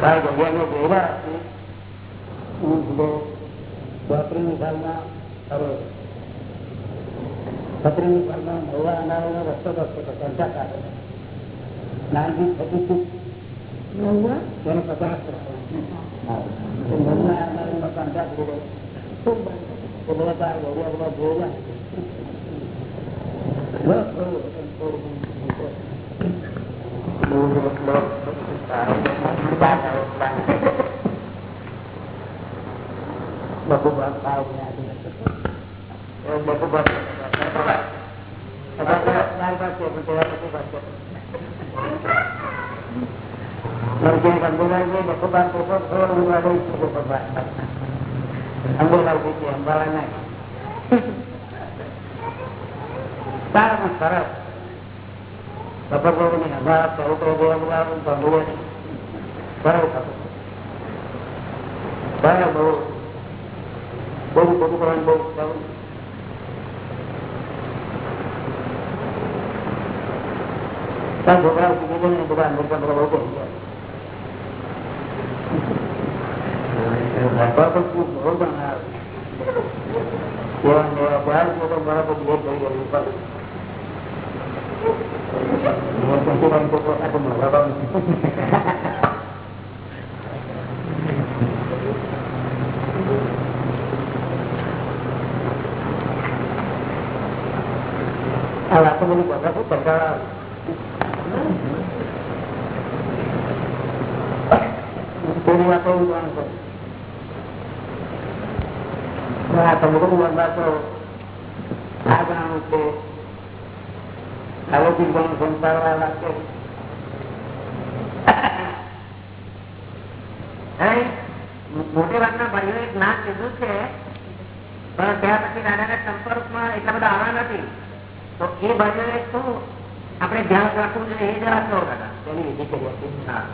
ભગવાનનો જોવા ચોત્રીસ સાલમાં છત્રીસ સાલમાં નવા અનાળાનો રસ્તો રસ્તો હતો ચર્ચા કાઢે. નાઇન્ટીન થર્ટી સિક્સ તેને પચાસ નવા અનાળાનો કંટા પૂરો તો બધા બધા બધા જોયા બધું ભાગ ભાવ બધું ભાગ અંબાલા નહીં સારામાં સરસ સફરની અમારા ચૌત્ર જેવા બધા ભંગુઓ સરળ થતું બરાબર બહુ બહુ બધું કરવાનું બહુ સરળ ત્યાં છોકરાઓ શીખી જાય ને બધા અંદર બધા બહુ કરી જાય બહુ બનાવે એવા એવા બાર લોકો બરાબર બહુ થઈ ગયું પણ આ વાતો બધી બધા શું કંટાળા થોડી વાતો એવું જાણ કરું આ સમગ્ર વરદાસ તો આ જાણવું છે અલૌકિક ગુણ મોટે ભાગના ભાઈઓએ જ્ઞાન લીધું છે પણ ત્યાં પછી દાદાના સંપર્કમાં એટલા બધા આવવા નથી તો એ ભાઈઓએ શું આપણે ધ્યાન રાખવું જોઈએ એ જરા કહો દાદા તેની વિધિ કરી હતી હા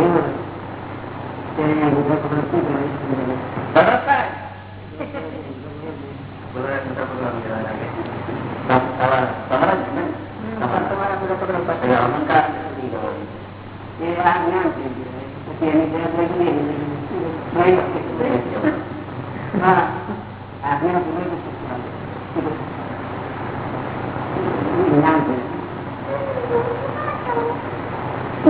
જ્ઞાન છે જ્ઞાનની વિષય થઈ ગયા છે હવે હિન્દુસ્તાન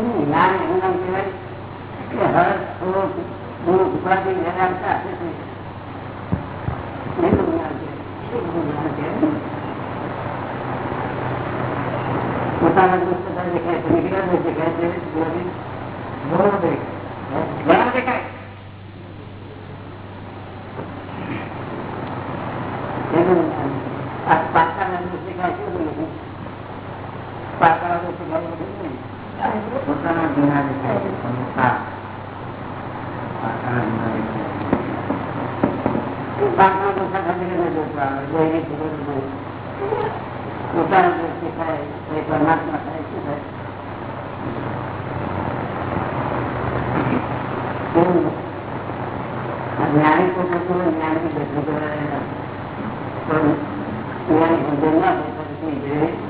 જ્ઞાન એનું નામ કહેવાય? કે હર્ષ ક્રોધ ગુણ ઉપાધિ વેરાવતા પોતાના દોસ્ત છે, નીકળ્યા એનું આ પોતાના ગુના દેખાય તમને પાપ પોતાના ગુના દેખાય જ્ઞાની પોતે જ્ઞાની બધું જ્ઞાની બધું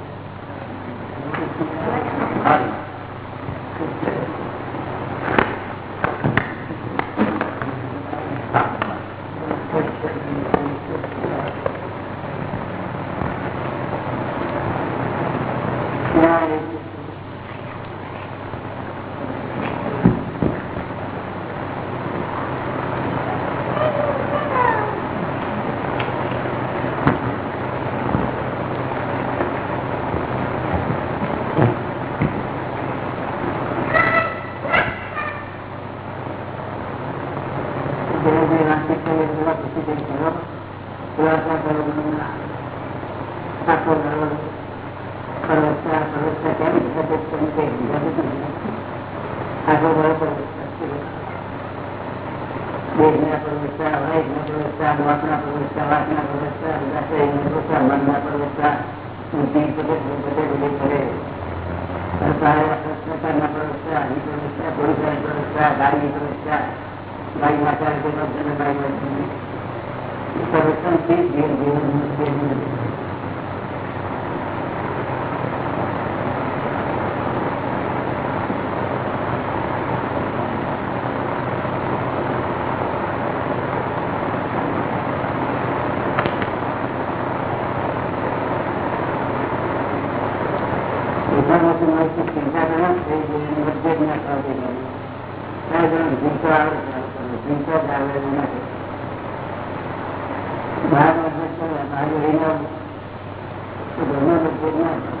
ભગવાન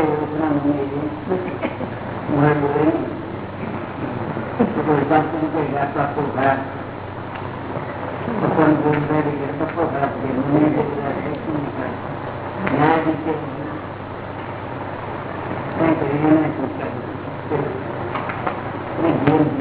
કરે રચના Thank you.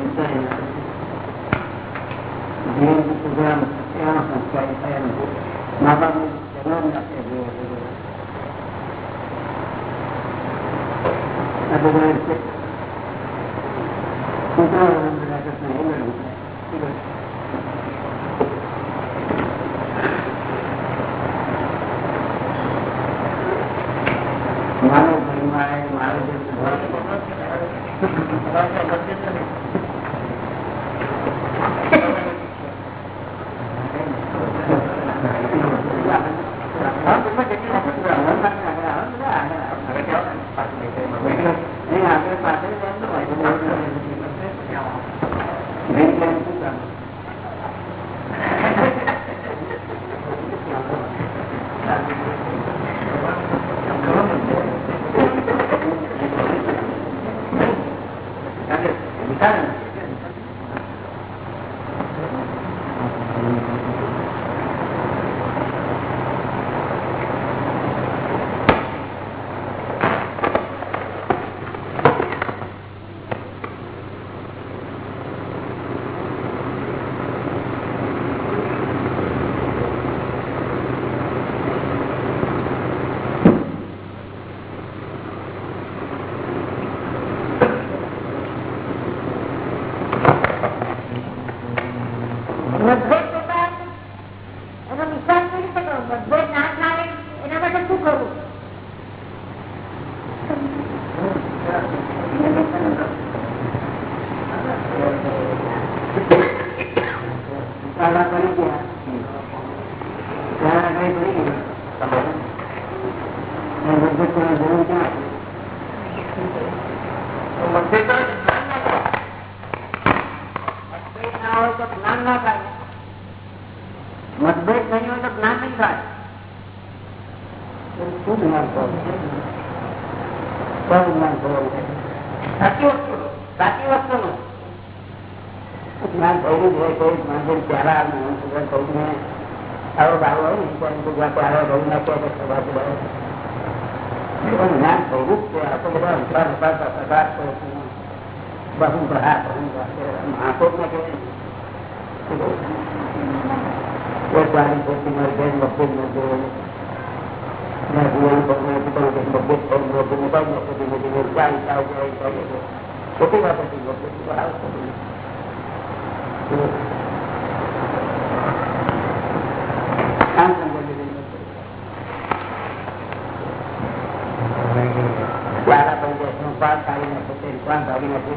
પ્રકારનું જ્ઞાન થવું કે આપણે બધા અંતરાળ ઉપાડ પ્રકાશ બહુ બહાર મહાકોટમાં ખોટી વાત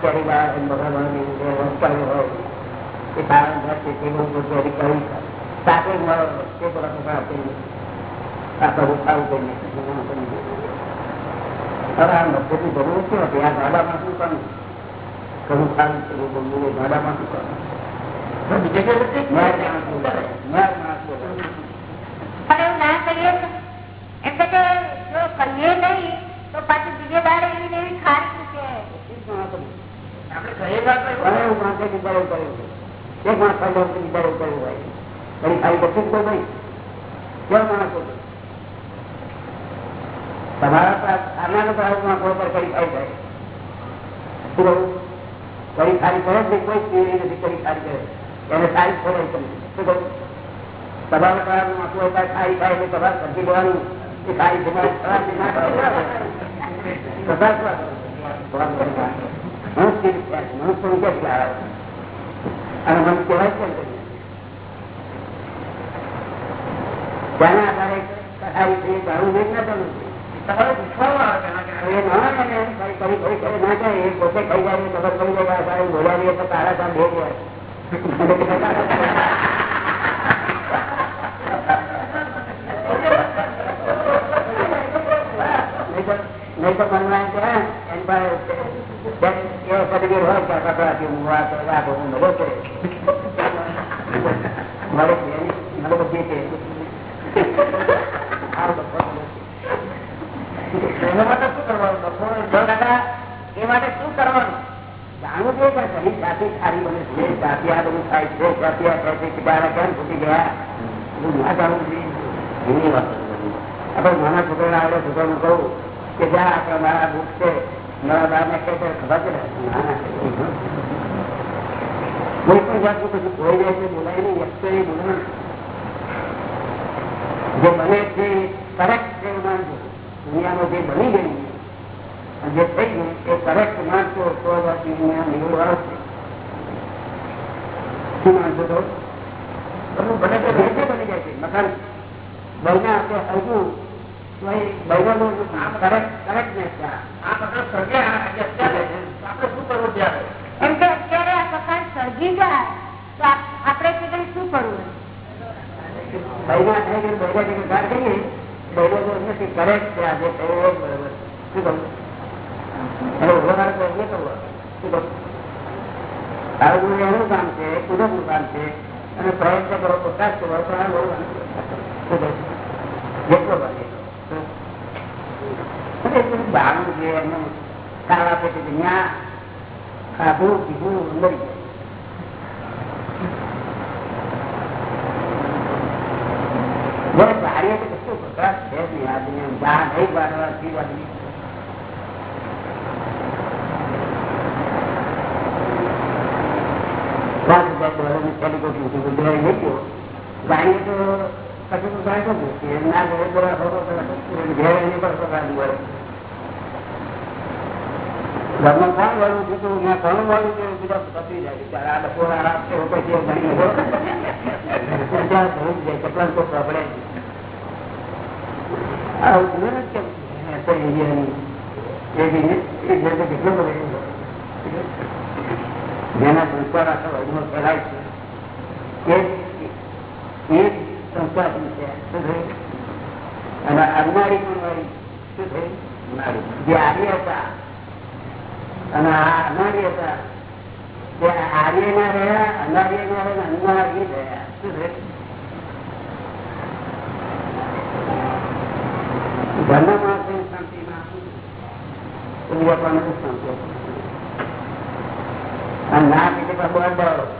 ફર્સ્ટ ક્લાસ કેરી બહાર ભગવાનની જે વંચાયું હોય એ કારણ છે તે. બહુ કરી સાથે મળો તે બધા ટુકડા આપીને આપણે ઉઠાવું કરીએ હવે આ મધ્યની જરૂર છે હતી આ ગાડામાં શું કરવું ઘણું સારું છે એવું ના કરીએ એમ કે પાછી બીજે દાડે એવી એવી ખારી છે. ઘણા એવું માણસે બીજા કર્યું. એક માણસ તો એવું કર્યું હોય. પણ ખાલી બચી કોઈ ભાઈ કેવા માણસો તમારા તો પર કઈ ખાઈ જાય. કઈ કરે કોઈ કઈ કરે એને સારી ખોરાક કરી શું કહું? તમારા પાસે માથું હોય ખાઈ ખાય એટલે તમારે સમજી લેવાનું. કે કરે વાત. હું સ્થિર મને કહેવાય છે ઘણું નહીં ના કરવું તમારે પૂછવામાં આવે એ કઈ જાય ખબર પડી જાય સારી બોલાવીએ તો તારા કામ બે જાય નહીં તો મનમાં એમ કે હા, હોય કે હું હું એ માટે કે છે જાતિ બધું થાય છે જાતિ આ છે પિતાના કેમ છૂટી ગયા બધું ના જાણવું જોઈએ એની વાત આપણે નાના છોકરા આવડે છોકરાનું કહું કે જ્યાં આપણે મારા બુક છે. બને બની ગયું જે થઈ ગયું, એ કરેક્ટ માનશો તો શું માનશો તો બને તો બની જાય છે. મકાન બહેના આપણે હજુ આપણે શું કરવું તો ગાર કરીએ બહેનો નથી કરેક્ટ છે આજે બરોબર. શું કહું એને ઊભો તો એ કરવો? શું કહું તારું એનું કામ છે કુદરતનું કામ છે અને પ્રયત્ન કરો પ્રકાશ કરો તો આ બહુ જેટલો એટલો. અને એ બધું બહારનું જે એમનું ખાવા આપે છે કે ત્યાં ખાધું પીધું મરી જાય જયારે ધારીએ તો કશું વપરાશ છે જ નહીં આ દુનિયામાં. જ્યાં નહીં બાળવા થી વાળી. પાંચ હજાર ડોલરની થેલી કોઈ મોટી ગુજરાતી તો ના ઘરે ઘેર એની પર. ઘરમાં કોણ વાળું કીધું મેં ઘણું વાળું કે બીજા પતી જાય આ આરામ છે. ત્યાં જાય તો પ્રબળે જ કેમ કેટલો બધો. જેના સંસ્કાર આખા વર્ગમાં ફેલાય છે અને વાળી જે આર્ય હતા. અને આ અનાર્ય હતા. તે આર્ય ના રહ્યા અનાર્ય ના રહ્યા શું થયું? શાંતિમાં શાંતિ ના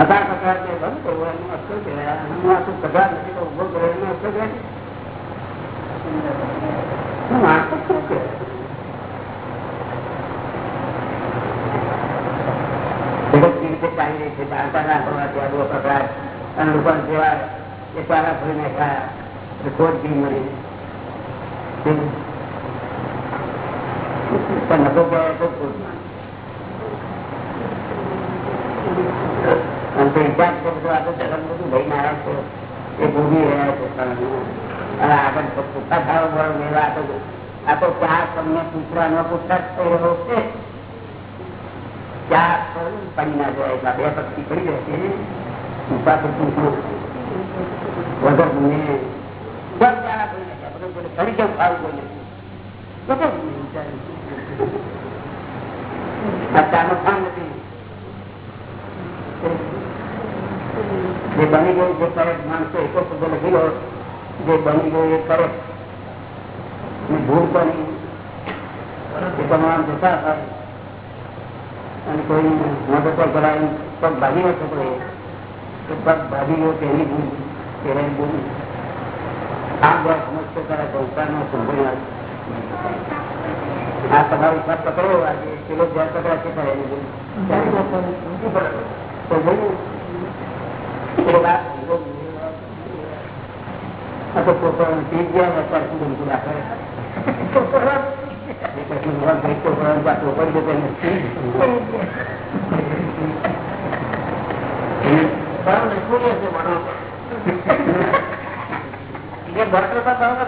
પગાર પગાર છે બંધ કરવો એનો અસર કહેવાય? હું આ તો પગાર નથી, તો ઊભો કર્યો એનો અસર કહેવાય? હું માણસો શું કહેવાય? અને લોકો જેવા એ ચાલા ફરી ખાયા ખોટ કેવી મળી? પણ નતો તો અને તો હિસાબ છે બધું આ તો ધર્મ બધું લઈને આવ્યા છે એ ભોગી રહ્યા છે અને આગળ પૂછા થાવ બરો મેળા આ તો આ તો ચાર તમને પૂછવાનો પૂછા થઈ રહ્યો છે ચાર પડી ના જાય એટલા બે પક્ષી પડી જાય છે ઊભા તો પૂછવું વગર મને બસ ચારા પડી નાખ્યા બધું બધું ફરી કેવું ખાવું બોલે બધું વિચાર્યું આ ચાનો ખાન નથી જે બની ગયું જે કરે માણસો એક શબ્દ લખી લો જે બની ગયું એ કરે ભૂલ બની. એ તમામ જતા હતા. અને કોઈ મદદ કરાવી પગ ભાગી ન છોકરો તો પગ ભાગી ગયો તેની ભૂલ તેની ભૂલ. આ બધા સમસ્યા કરે સંસારનો સંભળ્યા આ. તમારો હિસાબ પકડ્યો આજે. પેલો જ્યાં પકડા છે પણ એની ભૂલ. તો જોયું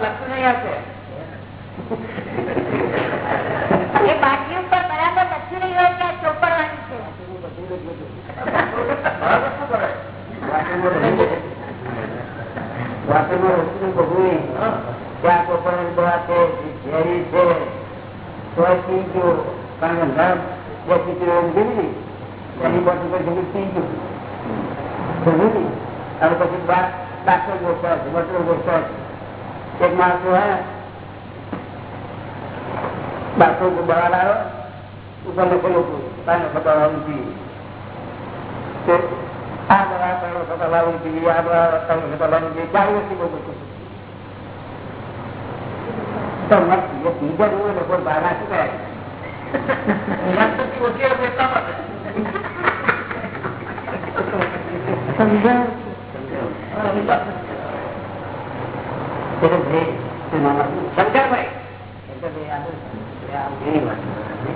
લખવું નહીં હશે એ બાટલી ઉપર બરાબર કે આ ચોપડવાની છે બરાબર શું કરે વાસણમાં રસી ભગવી ત્યાં કોપર દવા છે ઝેરી છે તો પી ગયો કારણ કે અંધાર બે ચીકરી ઊંઘી ને એની બોટલ પર જમી પી ગયું સમજી હવે પછી બાર ડાક્ટર ગોઠવા છે ડોક્ટર ગોઠવા એક માણસો હે ડાક્ટર દવા લાવ્યો ઉપર લખેલું હતું પાણી ખબર ઊંઘી આ બધું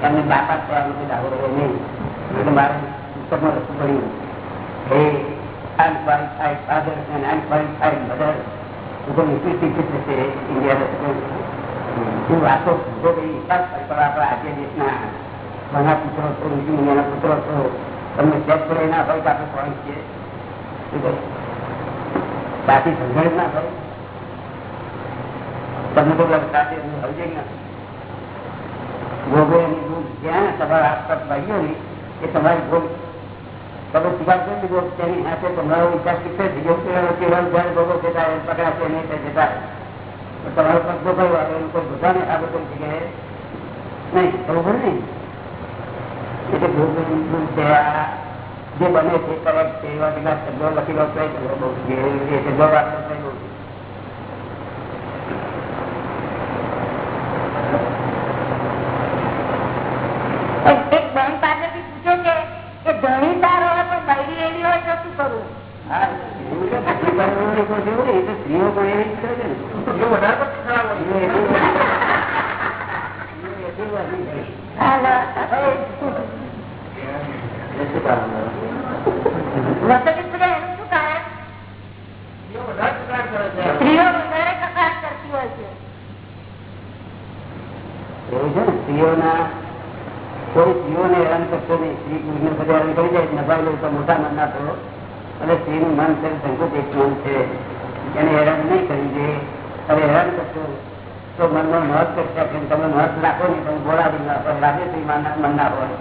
નથી બાપા આ બધું રહ્યો નહીં એટલે મારે પુસ્તકમાં લખવું પડ્યું I'm qualified father and I'm qualified mother. Because if you teach it to India, હું વાતો ભૂગો કરી વિકાસ દેશના ઘણા પુત્રો છો તમને ચેક પડે ના આપણે કોણ છીએ. શું બાકી સમજણ ના હોય તમને તો સાથે સમજે ના ભોગો એની ભૂખ જ્યાં તમારા આસપાસ ભાઈઓ ને એ તમારી ભોગ તમે સ્વીકાર કરી દીધો તેની સાથે તમારો વિચાર શીખે છે જો પેલા કેવળ જયારે ભોગો છે ત્યારે પકડાશે નહીં તે જતા તો તમારો પગ ભોગવવા આવે એનું કોઈ બધાને આ બધું જગ્યાએ નહીં બરોબર નહીં એટલે ભોગવવાની ભૂલ છે આ જે બને છે કરેક્ટ છે એવા કેટલા શબ્દો લખી લો તો એ બહુ જે એ શબ્દો વાપરો તો એ બહુ એક બેન પાસેથી પૂછ્યું કે કે ધણી સારો હોય પણ બૈરી એવી હોય તો શું કરવું હા એવું તો સ્ત્રીઓ કોઈ જેવું નહીં, એ તો સ્ત્રીઓ કોઈ એવી જ કરે છે ને એ વધારે પડતું ખરાબ હોય સ્ત્રીઓ એટલું સ્ત્રીઓ એટલું વાંચી જાય. હાલો. એ શું કારણ હોય? વસતી પૂજા એનું શું કારણ એ વધારે તકરાર કરે છે સ્ત્રીઓ વધારે કકડાટ કરતી હોય છે એવું છે ને સ્ત્રીઓના કોઈ સ્ત્રીઓને હેરાન કરશો નહીં બધા હેરાન કરી જાય, નભાઈ લો તો મોટા મન ના અને સ્ત્રીનું મન છે, સંકોચ એક મન છે, એને હેરાન નહીં કરી દે હવે હેરાન કરશો, તો મનનો મહત્વ કરશે તમે મહત્વ રાખો નહીં, તમે બોલા બી ના હોય લાગે તો મન હોય.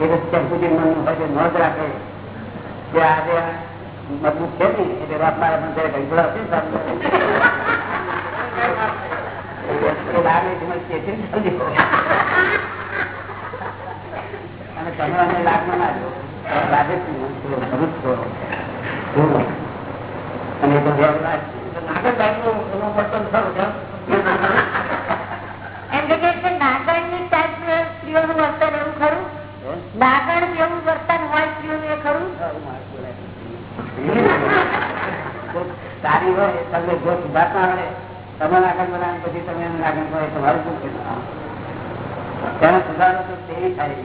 એ તો મનનું હોય તે રાખે. કે આજે મજબૂત છે એટલે રાત મારા પણ લોકો બહારની કિંમત કે છે અને તમે અમે લાગમાં ના જો લાગે એમ કે નાગરની વર્તન એવું ખરું? નાગર જેવું વર્તન હોય સ્ત્રીઓનું એ ખરું? સારી હોય તમને જો સુધારતા આવે તમે નાગણ બનાવે પછી તમે એને નાગણ કરો તમારું શું છે તેનો સુધારો તો તે થાય.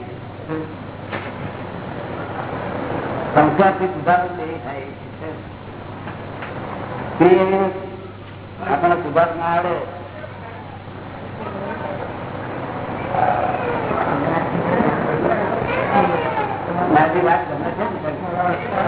સંસ્કારથી સુધારો તે થાય. આપણને સુભાષ ના આવડે મારી વાત ગમે છે ને?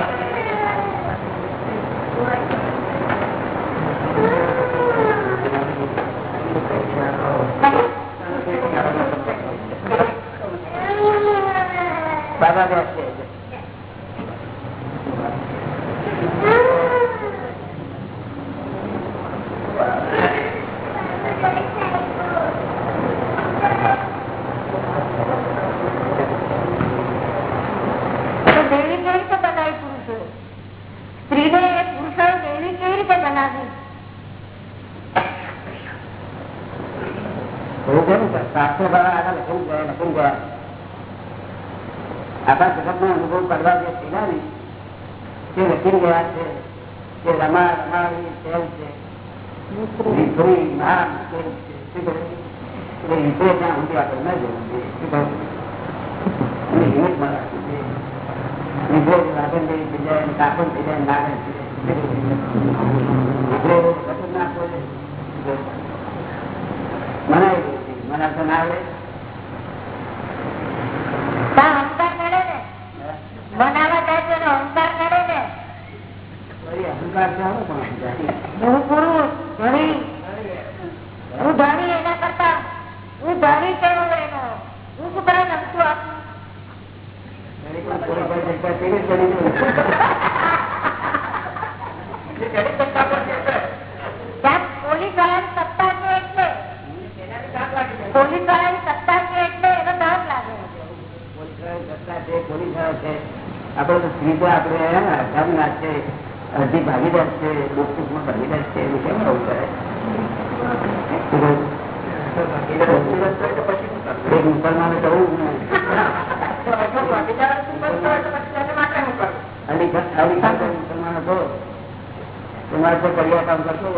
તમારે કોઈ કરિયર કામ કરતો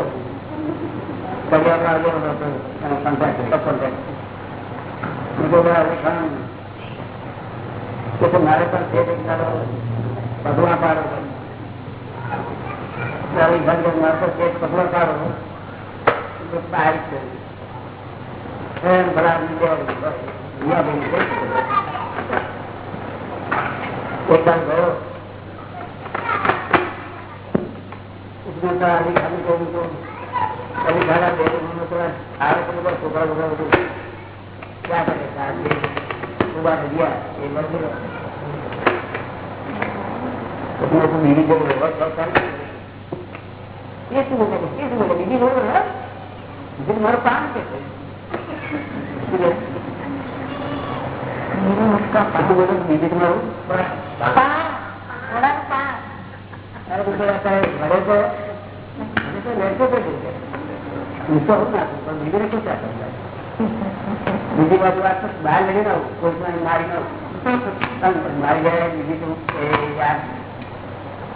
કરિયર કામ કરતો મારે પણ તે પગલા પાડો મારી ઘર મારે તો તે પગલા પાડો બહાર ભલા ભૂલા ભૂલ પોતાનો ગયો. આવી ખાલી કહું તો કઈ ઘણા બે આવે તો બધા છોકરા છોકરા બધું ક્યાં કરે આજે ઉભા ગયા એ મંદિર બીજી જેવું વ્યવસ્થા બીજી જોવું બીજું મારું કામ છે બીજી તમારું ઘરે તો બીજી બાજુ વાત બહાર લઈ ના કોઈ મારી મારી ગયા બીજી તું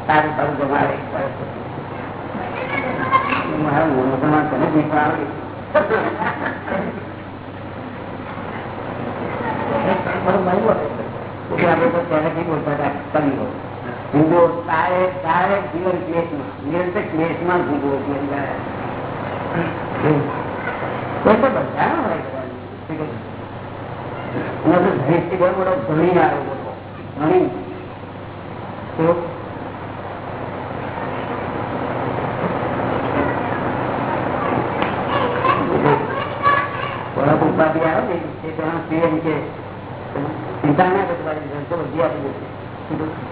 સારું સારું જમાડે મારા મોટમાં તમે જ નીકળ આવે મારું મારું આપણે તો પહેલાથી બોલતા હતા કરી હોય જીવો ડાયરેક્ટ ડાયરેક્ટ જીવન ક્લેશમાં નિરંતર ક્લેશમાં છે ઉપાધિ આવે ને તે ચિંતા ના કરવાની જનતો બધી આપી દે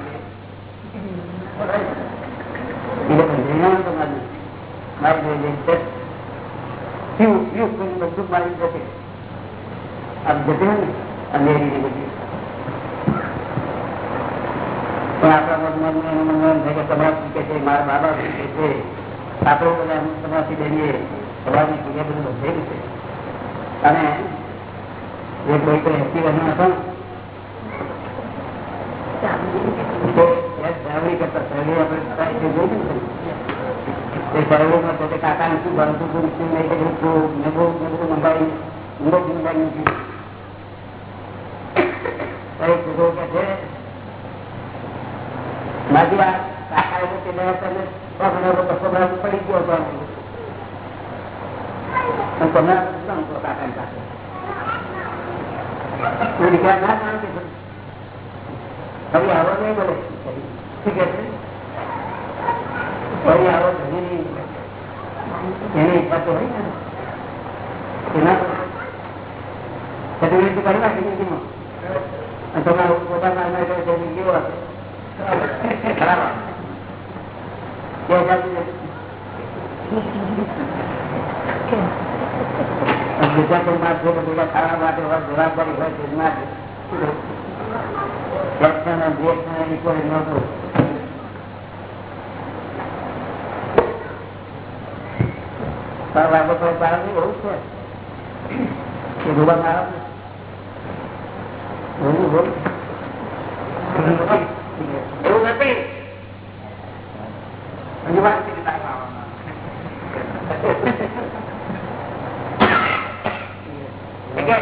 છે. કોઈ બધું મારી જશે આમ જશે ને અંધેરી બધી. પણ આપણા મનમાં એનું મનમાં થાય કે તમારા શીખે છે મારા શીખે છે. આપણે બધા અમુક તમારાથી ડરીએ સવારની પૂજા બધું બંધાયેલું છે અને જે કોઈ કોઈ હેપી બન્યો હતો. તો સર્વે કરતા સર્વે આપણે ને તે સર્વેમાં પોતે કાકાને શું ભણતું હતું શું નહીં કર્યું હતું નવું નવું મંગાવી ઊંડો મંગાવી નથી કઈ છોકરો કે છે બાકી આ કાકા એવું તે બે તમે સો મહિના બસો મહિના પડી ગયો હતો પણ તમે શું કહો કાકાની પાસે તું વિચાર ના જાણ કે આવો ધણી એની ઈચ્છા તો હોય ને એના કરી નાખી જિંદગીમાં. અને પોતાના અંદર હશે? છે ખાવા માટે હોય જવાબદારી હોય વ્યક્તિને નહોતું બાબતો કારણ બહુ છે કે રૂબા મારો એવું બોલ એવું નથી હજી વાત છે એટલે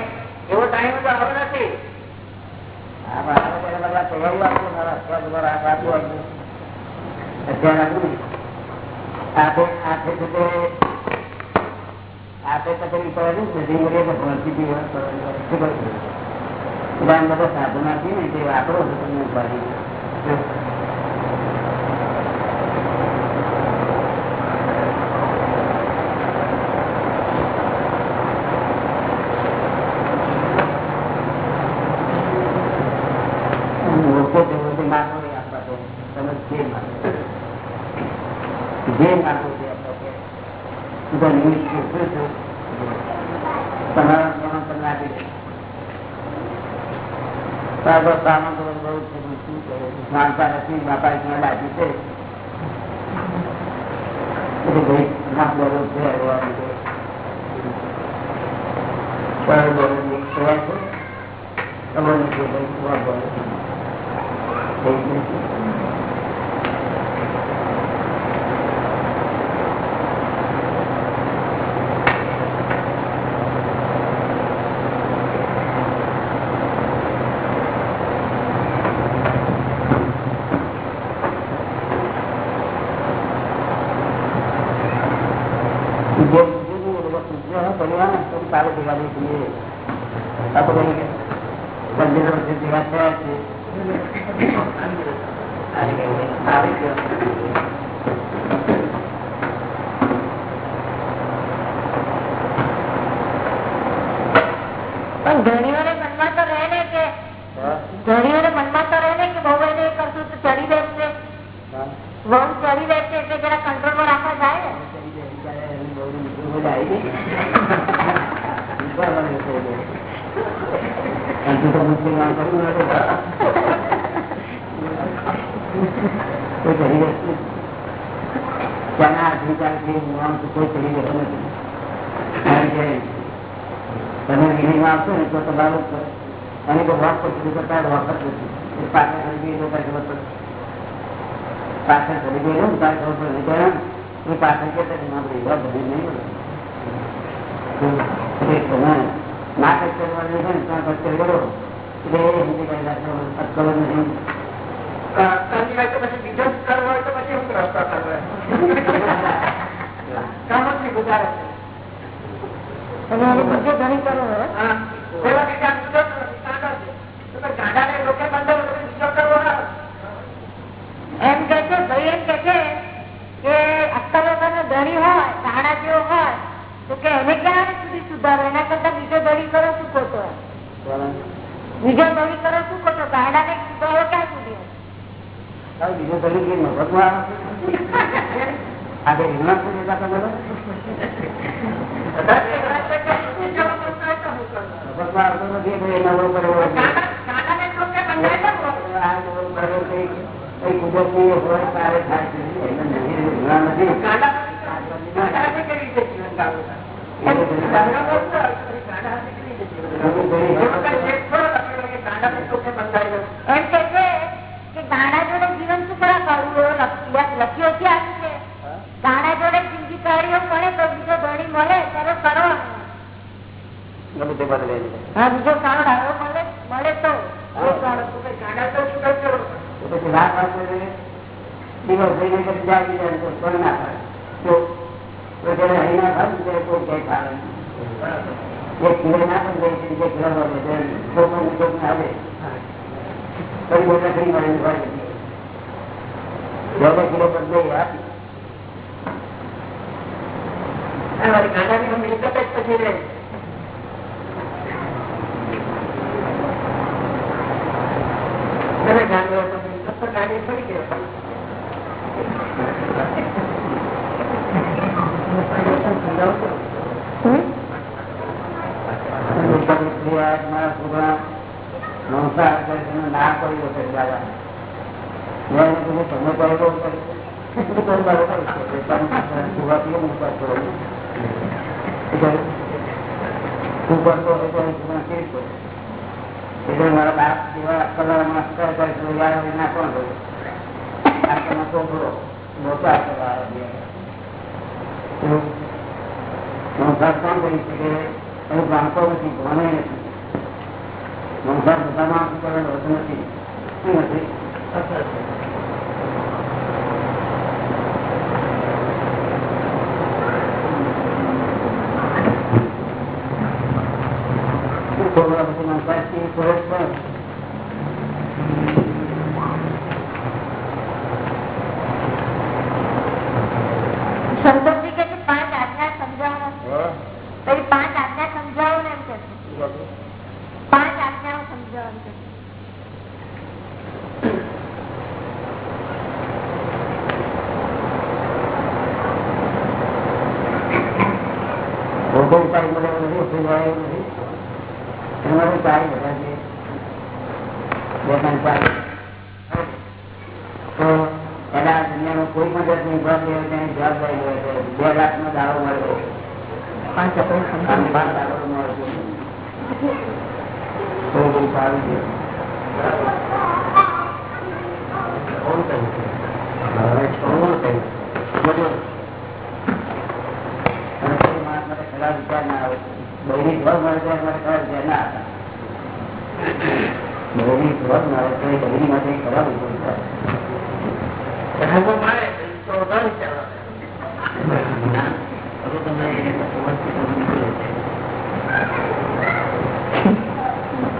એવો ટાઈમ તો હવે નથી આમાં આવે ત્યારે બધા તૈયારી આપજો મારા અથવા તમારા હાથ આપજો આપજો અત્યારે આપું આપે આપે છે તે આપે તકલીફ પડે ને બધી મળીએ તો ભણતી બી વાત આમ બધા સાધુ નાખી ને તે વાપરો છો તમે ઉપાડી. લોકો જેવો તે માગો છે આપવા તો જે માગો જે માગો તે આપવા કે બધા નિમિત્ત છે, શું છે? તમારા પ્રમાણ તમને આપી દે સાહેબ સામાન તો બહુ છે પણ શું કરે જાણતા નથી બાપા લાગી છે એટલે ભાઈ ના બોલો છે આવવા માટે. પણ બોલો નહીં, કહેવાય છે ખબર નથી ભાઈ શું બોલો થઈ ગયું છે. જે બીજું એ લોકો પૂછ્યો હોય પરિવાર તો સારું દેવાનું જોઈએ આ તો કઈ પંદર વર્ષે જેવા થયા છે આવી ગયો. પણ ધણીઓને મનમાં તો રહે ને કે ધણીઓને મનમાં તો રહે ને કે બહુ એને એ કરશું તો ચડી બેસશે બહુ ચડી બેસશે એટલે જરા કંટ્રોલમાં રાખવા જાય ને તમે વિનયમાં આવશો ને તો તમારું અને તો વોક પર સુધી કરતા વખત નથી પાછળ ખરીદી એ લોકો ખબર પડે પાછળ ખરીદી ગયો ને તારે ખબર એ પાછળ કે આપણે એવા ભરી નહીં મળે નાટક કરવાનું છે ને ત્યાં ખર્ચો કર્યો એટલે હિન્દી કઈ નથી પછી બીજો જ કરવો. લોકે બંધો બીજો ભાઈ કે છે કે અક્કલો નો ધણી હોય સાડા જેવો હોય તો કે એને ક્યાં સુધી સુધારો? એના કરતા બીજો ધણી કરો શું ખોટો? બીજો ધણી કરો શું ખોટો? ગાડા ને સુધારો ક્યાં સુધી બીજો મફતમાં આવે? છે આજે હિંમત ભગવાન આવતો નથી નવો કર્યો કંઈ જોડે જીવન શું કરવા એવો લખ- લખ્યો છે છે ગાડા જોડે જિંદગી કાઢીઓ મળે તો બીજો ધણી મળે ત્યારે કરો હા, બીજો સારો ડાયો મળે મળે તો તો પછી રાત આવશે એટલે દિવસ જઈને પછી જાગી જાય તો કોઈ ના થાય તો તો જ્યારે અહીં ના થાય ને ત્યારે કોઈ કઈ થાય નહીં. એક કિલો ના પણ જાય છે બીજે કિલો મળે છે કોઈ પણ કોઈ ના આવે ફરી બધા ફરી મળે ને ફરી બે કિલો બદલાઈ આપી હમ? મારા છોકરા નવસાર કરે છે, એનું ના પડ્યું હશે દાદા મેં એને કીધું તમે તો એવું કરો. કીધું તો બરોબર છે. એ પણ સુવાથી હું કરતો હોઉં. એટલે તું કરતો હોય તો હું તને કહીશ તો. એટલે મારા બાપ જેવા યાર હવે ના કોણ કરું? આ તમે છોકરો. મોટા કરવા. સંસાર કોણ કરી શકે એવું જાણતો નથી, ભણે નથી. સંસાર બધામાં કરેલ નથી. શું નથી શું છોકરા પછી સંસારથી કોઈ પણ સંતોષજી કે છે પાંચ આજ્ઞા સમજાવો પેલી પાંચ આજ્ઞા સમજાવો ને એમ કે છે પાંચ આજ્ઞાઓ સમજાવો એમ કે છે. ભોગો ઉપાડી મળે એવું નથી ઉઠી જાય એવું નથી એમાં બી ચાલી બધા છે બે ત્રણ ચાલી તો એના દુનિયાનો કોઈ પણ જાતની ભાગ લેવો તેની જવાબદારી લે છે બે લાખનો દાવો મળે પાંચ પાંચ દાવો મળે છે તો બહુ સારું છે કોણ કહ્યું હવે કોણ કહ્યું બધું અને કોઈ માણસ માટે ખરાબ વિચાર ના આવે બહેરી ઘર મળે ત્યારે માટે ખરાબ વિચાર ના હતા બહેરી ઘર મળે તો એ બહેરી માટે ખરાબ વિચાર થાય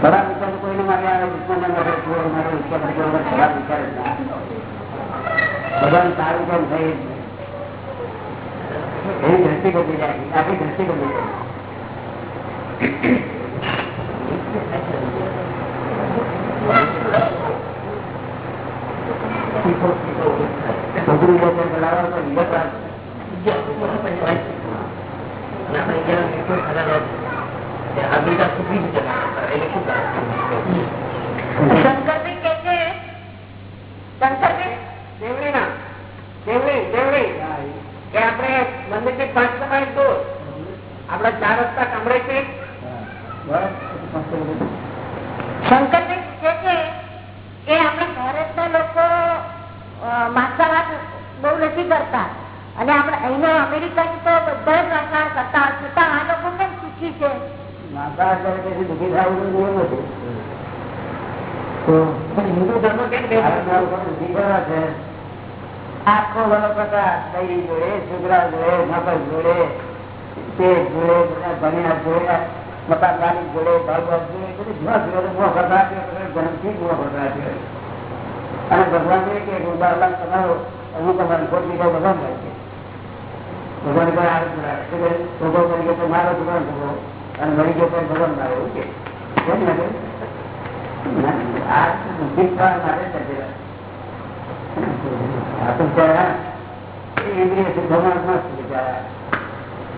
ખરાબ વિચાર કોઈને માટે આવે દુશ્મન માટે ચોર માટે વિચાર માટે કોઈ વખત ખરાબ વિચાર જ ના આવે. બધાને સારું કામ થાય જ નહીં. એવી દ્રષ્ટિ બદલી જાય આખી દ્રષ્ટિ બદલી જાય છોકરી વગર બોલાવો તો વિગત વાત. શંકરભાઈ કે છે શંકરભાઈ દેવળીના દેવળી દેવળી કે આપણે મંદિરથી પાંચસો માઇલ દૂર આપણા ચાર રસ્તા સાંભળે છે બસ. શંકરભાઈ પૂછે છે કે આપણે ભારતના લોકો અ, બહુ નથી કરતા. અને આપણે અહીંના અમેરિકન તો બધા જ કરતા છતાં આ લોકો પણ સુખી છે? માંસાહાર કરે દુઃખી થવું એ નથી. હિન્દુ ધર્મ કેમ દેવ ભારતના લોકો દુઃખી કરવા છે. આખો વાળો પ્રકાર દહીં જોડે છોકરા જોડે નકર જોડે તે જોડે બધા ભણ્યા જોડે મકાન ગાડી જોડે ભાગવત જોડે બધું જુદા જોડે મોહ કરતા છે જન્મથી મોહ કરતા છે. અને ભગવાન એ કે લાખ તમારો અમુક તમારે ખોટ લીધો ભગવાન થાય છે. ભગવાન પણ આવે છે ભોગવ કરી ગયો મારો ભગવાન ભોગવો અને મરી ગયો તો ભગવાન મારો એવું કે કેમ લાગે આ બુદ્ધિ થવા માટે છે. આ તો ડિગ્રી હશે ભગવાન મસ્ત બિચારા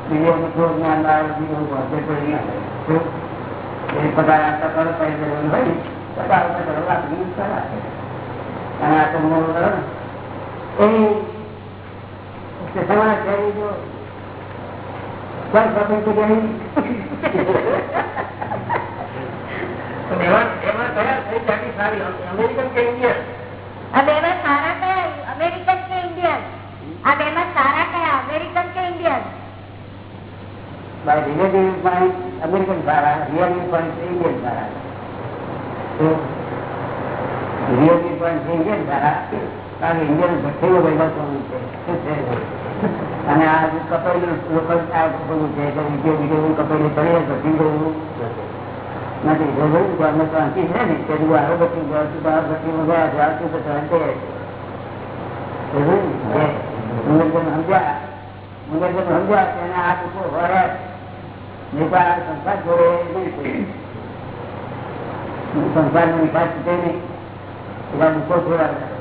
બીજું થોડું જ્ઞાન એ બધા કરો પૈસા હોય. પગાર કરો રાખીને સારા છે. અને આ તો મૂળ કરો ને એ તમારા શરીર જો કોઈ શોપિંગ તો ગઈ એમાં એમાં કયા કઈ જાતિ સારી અમેરિકન કે ઇન્ડિયન આ બેમાં સારા કયા અમેરિકન કે ઇન્ડિયન આ બેમાં સારા કયા અમેરિકન કે Indian by relative point American સારા real point Indian સારા છે અને આ કપડનું લોકો બધું છે કે વીડિયો વીડિયો કપડની પડી ભઠ્ઠી ગયું નથી. જરૂર કે શાંતિ છે ને તે આરો ભઠ્ઠી ગયો છું. બહાર ભઠ્ઠીમાં ગયા જ્યારથી તો શાંતિ મુંગરજન આ લોકો હોય નિકાલ સંસાર જોડે નહીં. સંસારનો નિકાલ છૂટે નહીં. એવા મૂકો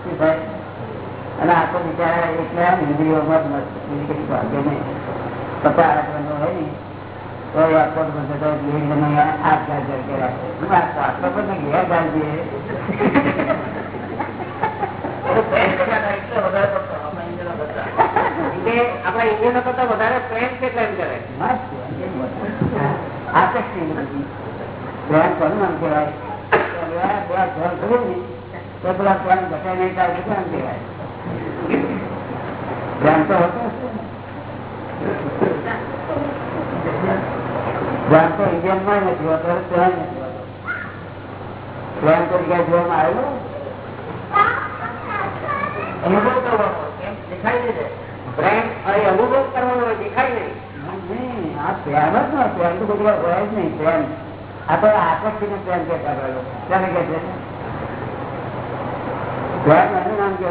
શું થાય? અને આખો બિચારા એકલા ઇન્દ્રિયોમાં જ મસ્ત બીજી કઈ ભાગ્ય નહીં. પપ્પા આટલો હોય ને તો એ આખો બધો તો લેડ મને આપ ગાલ ગાલ કે રાખે. હું આ આટલો ઘેર ગાલ દે આપણા ઇન્ડિયનો કરતા વધારે પ્રેમ કેટલા એમ કરે? આસક્તિ બધી. ધ્યાન નામ કહેવાય? બે ઘર ધ્યાન કર્યું ને તો પેલા ધ્યાન ઘટાય નહીં થાય તો કેમ કહેવાય. ધ્યાન તો હોતું. નહીં આ પ્રેમ જ તો બધું હોય જ નહીં પ્રેમ આ તો આકર્ષીને પ્રેમ કહેતા. કોને કહે છે. પ્રેમ એનું નામ કે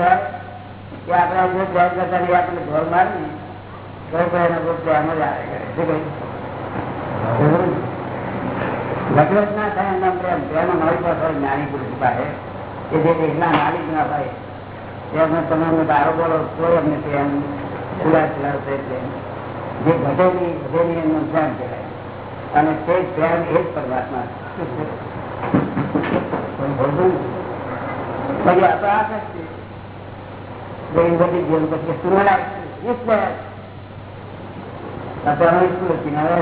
આપણે જો નહીં આપણે ઢોર મારે ને તો એનો કોઈ જ આવે કરે. શું કહ્યું? બરોબર? ઘટવટ ના થાય એના પ્રેમ પ્રેમ અમારી પાસે જ્ઞાની પુરુષ પાસે કે જે એકલા માલિક ના હોય, એમને તમે દારો બોલો, કોઈ અમને પ્રેમ ખુલા ખુલાવશે પ્રેમ જે ઘટે નહીં વધે નહીં એમનું પ્રેમ કહેવાય અને તે જ પ્રેમ એ જ પરમાત્મા. પછી આ તો આ જ છે જૈન બધી જેમ પછી સુરલા એટલે અત્યારે સ્કૂલ હતી ને હવે